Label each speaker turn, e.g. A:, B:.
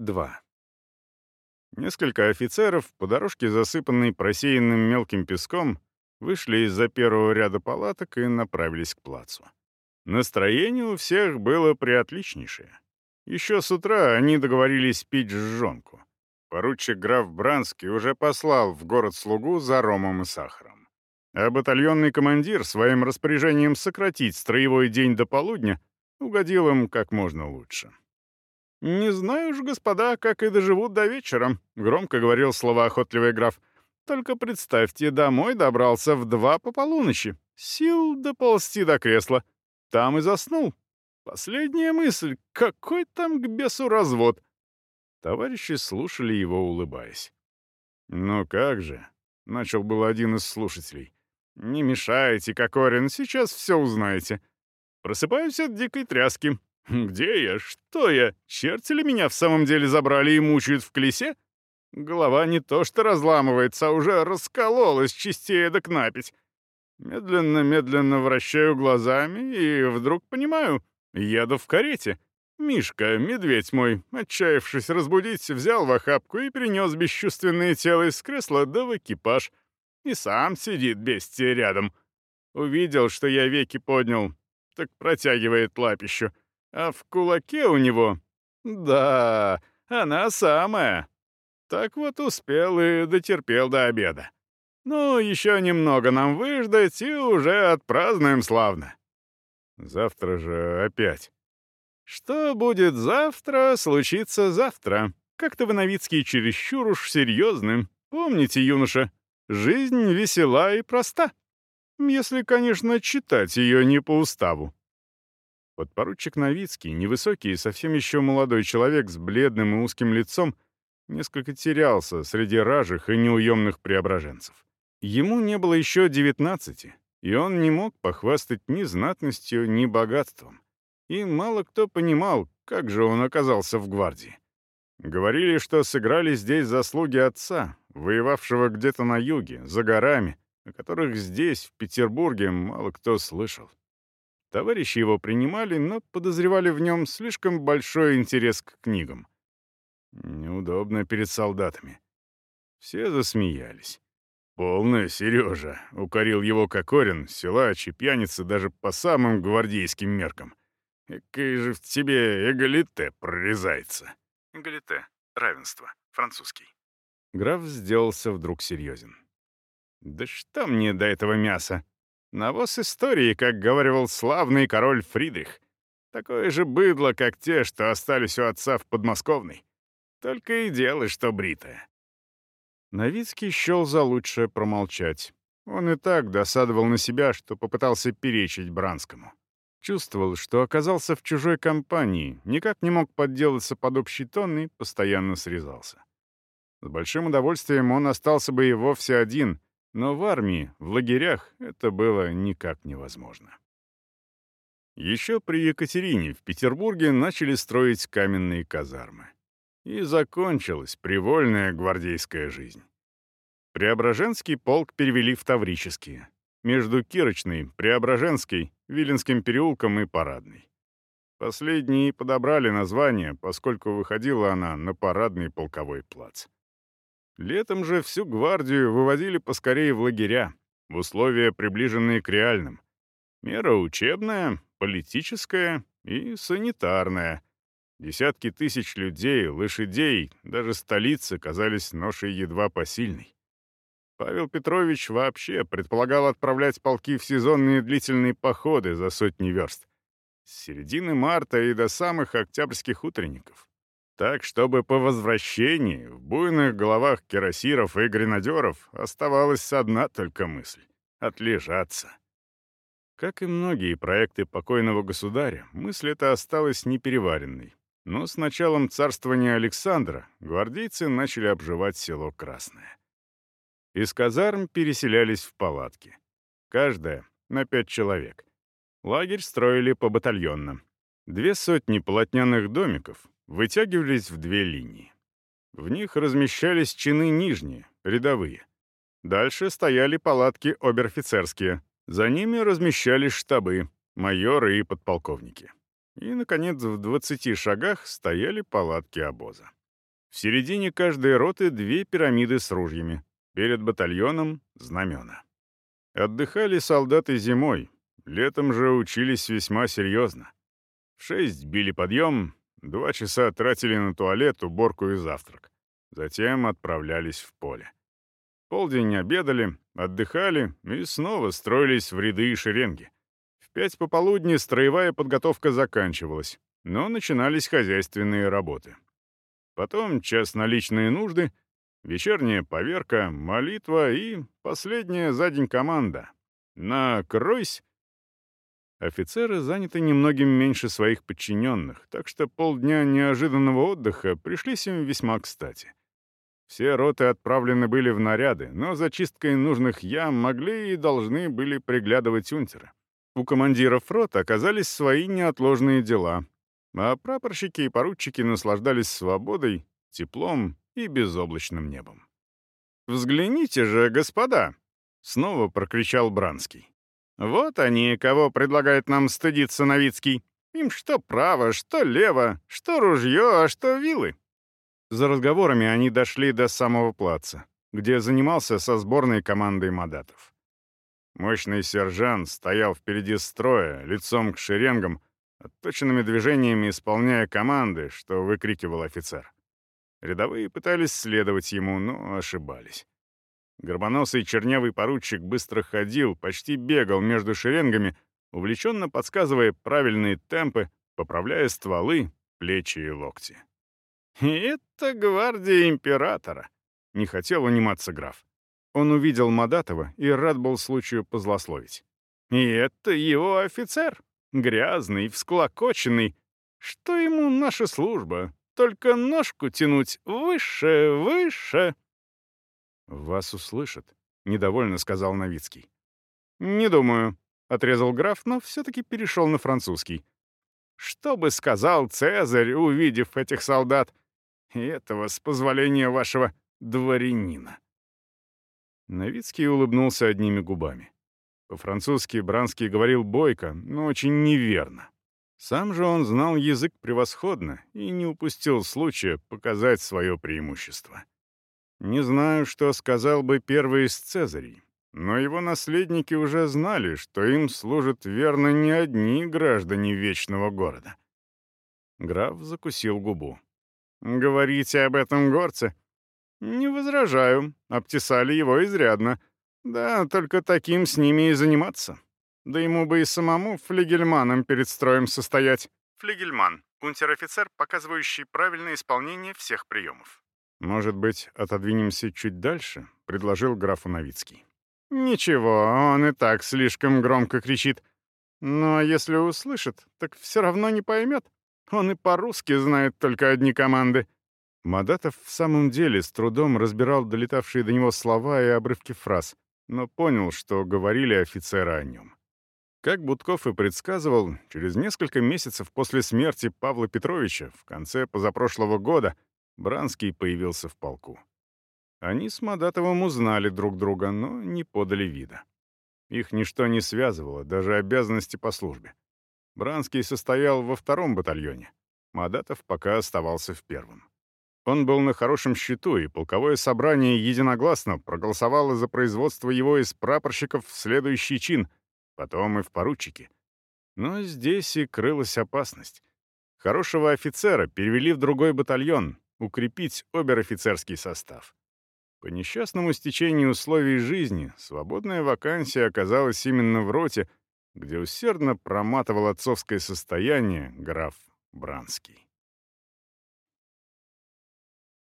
A: 2. Несколько офицеров по дорожке, засыпанной просеянным мелким песком, вышли из-за первого ряда палаток и направились к плацу. Настроение у всех было приотличнейшее. Еще с утра они договорились пить жжонку. Поручик граф Бранский уже послал в город слугу за ромом и сахаром. А батальонный командир своим распоряжением сократить строевой день до полудня угодил им как можно лучше. «Не знаю уж, господа, как и доживут до вечера», — громко говорил словоохотливый граф. «Только представьте, домой добрался в два по полуночи. Сил доползти до кресла. Там и заснул. Последняя мысль — какой там к бесу развод?» Товарищи слушали его, улыбаясь. «Ну как же?» — начал был один из слушателей. «Не мешайте, Кокорин, сейчас все узнаете. Просыпаюсь от дикой тряски. Где я? Что я? Черти ли меня в самом деле забрали и мучают в колесе? Голова не то что разламывается, а уже раскололась частее да кнапить. Медленно-медленно вращаю глазами и вдруг понимаю, еду в карете. Мишка, медведь мой, отчаявшись разбудить, взял в охапку и перенес бесчувственное тело из кресла да в экипаж. И сам сидит бестия рядом. Увидел, что я веки поднял, так протягивает лапищу. А в кулаке у него... Да, она самая. Так вот успел и дотерпел до обеда. Ну, еще немного нам выждать, и уже отпразднуем славно. Завтра же опять. Что будет завтра, случится завтра. Как-то вы, Новицкий, чересчур уж серьезным. Помните, юноша, жизнь весела и проста. Если, конечно, читать ее не по уставу. Подпоручик Новицкий, невысокий и совсем еще молодой человек с бледным и узким лицом, несколько терялся среди ражих и неуемных преображенцев. Ему не было еще девятнадцати, и он не мог похвастать ни знатностью, ни богатством. И мало кто понимал, как же он оказался в гвардии. Говорили, что сыграли здесь заслуги отца, воевавшего где-то на юге, за горами, о которых здесь, в Петербурге, мало кто слышал. Товарищи его принимали, но подозревали в нем слишком большой интерес к книгам. Неудобно перед солдатами. Все засмеялись. «Полная, Сережа!» — укорил его Кокорин, силач и пьяница даже по самым гвардейским меркам. «Какая же в тебе эгалите прорезается!»
B: Эгалите — равенство, французский.
A: Граф сделался вдруг серьезен. «Да что мне до этого мяса? Навоз истории, как говорил славный король Фридрих. Такое же быдло, как те, что остались у отца в подмосковной. Только и делай, что бритое. Новицкий счел за лучшее промолчать. Он и так досадовал на себя, что попытался перечить Бранскому. Чувствовал, что оказался в чужой компании, никак не мог подделаться под общий тон и постоянно срезался. С большим удовольствием он остался бы и вовсе один — но в армии, в лагерях это было никак невозможно. Еще при Екатерине в Петербурге начали строить каменные казармы. И закончилась привольная гвардейская жизнь. Преображенский полк перевели в Таврические, между Кирочной, Преображенской, Виленским переулком и Парадной. Последние подобрали название, поскольку выходила она на парадный полковой плац. Летом же всю гвардию выводили поскорее в лагеря, в условия, приближенные к реальным. Мера учебная, политическая и санитарная. Десятки тысяч людей, лошадей, даже столицы казались ношей едва посильной. Павел Петрович вообще предполагал отправлять полки в сезонные длительные походы за сотни верст. С середины марта и до самых октябрьских утренников так, чтобы по возвращении в буйных головах кирасиров и гренадеров оставалась одна только мысль — отлежаться. Как и многие проекты покойного государя, мысль эта осталась непереваренной. Но с началом царствования Александра гвардейцы начали обживать село Красное. Из казарм переселялись в палатки. Каждая — на пять человек. Лагерь строили по батальонным. Две сотни полотняных домиков, вытягивались в две линии. В них размещались чины нижние, рядовые. Дальше стояли палатки обер-офицерские. За ними размещались штабы, майоры и подполковники. И, наконец, в 20 шагах стояли палатки обоза. В середине каждой роты две пирамиды с ружьями. Перед батальоном — знамена. Отдыхали солдаты зимой, летом же учились весьма серьезно. В шесть били подъем, два часа тратили на туалет, уборку и завтрак. Затем отправлялись в поле. Полдень обедали, отдыхали и снова строились в ряды и шеренги. В пять пополудни строевая подготовка заканчивалась, но начинались хозяйственные работы. Потом час на личные нужды, вечерняя поверка, молитва и последняя за день команда. «Накройсь!» Офицеры заняты немногим меньше своих подчиненных, так что полдня неожиданного отдыха пришлись им весьма кстати. Все роты отправлены были в наряды, но за чисткой нужных ям могли и должны были приглядывать унтеры. У командиров рот оказались свои неотложные дела, а прапорщики и поручики наслаждались свободой, теплом и безоблачным небом. «Взгляните же, господа!» — снова прокричал Бранский. «Вот они, кого предлагает нам стыдиться Новицкий. Им что право, что лево, что ружье, а что вилы. За разговорами они дошли до самого плаца, где занимался со сборной командой мадатов. Мощный сержант стоял впереди строя, лицом к шеренгам, отточенными движениями исполняя команды, что выкрикивал офицер. Рядовые пытались следовать ему, но ошибались. Горбоносый чернявый поручик быстро ходил, почти бегал между шеренгами, увлеченно подсказывая правильные темпы, поправляя стволы, плечи и локти. «И это гвардия императора», — не хотел униматься граф. Он увидел Мадатова и рад был случаю позлословить. «И это его офицер, грязный, всклокоченный. Что ему наша служба? Только ножку тянуть выше, выше». «Вас услышат», — недовольно сказал Новицкий. «Не думаю», — отрезал граф, но все-таки перешел на французский. «Что бы сказал Цезарь, увидев этих солдат? И этого, с позволения вашего дворянина». Новицкий улыбнулся одними губами. По-французски Бранский говорил бойко, но очень неверно. Сам же он знал язык превосходно и не упустил случая показать свое преимущество. Не знаю, что сказал бы первый из Цезарей, но его наследники уже знали, что им служат верно не одни граждане Вечного города. Граф закусил губу. «Говорите об этом горце?» «Не возражаю. Обтесали его изрядно. Да, только таким с ними и заниматься. Да ему бы и самому флигельманом перед строем состоять».
B: Флигельман — унтер-офицер, показывающий правильное исполнение всех приемов.
A: «Может быть, отодвинемся чуть дальше?» — предложил граф Новицкий.
B: «Ничего, он и так слишком громко кричит. Но если услышит, так все равно не поймет. Он и по-русски знает только одни команды».
A: Мадатов в самом деле с трудом разбирал долетавшие до него слова и обрывки фраз, но понял, что говорили офицеры о нем. Как Будков и предсказывал, через несколько месяцев после смерти Павла Петровича, в конце позапрошлого года, Бранский появился в полку. Они с Мадатовым узнали друг друга, но не подали вида. Их ничто не связывало, даже обязанности по службе. Бранский состоял во втором батальоне. Мадатов пока оставался в первом. Он был на хорошем счету, и полковое собрание единогласно проголосовало за производство его из прапорщиков в следующий чин, потом и в поручики. Но здесь и крылась опасность. Хорошего офицера перевели в другой батальон, укрепить обер-офицерский состав. По несчастному стечению условий жизни свободная вакансия оказалась именно в роте, где усердно проматывал отцовское состояние граф Бранский.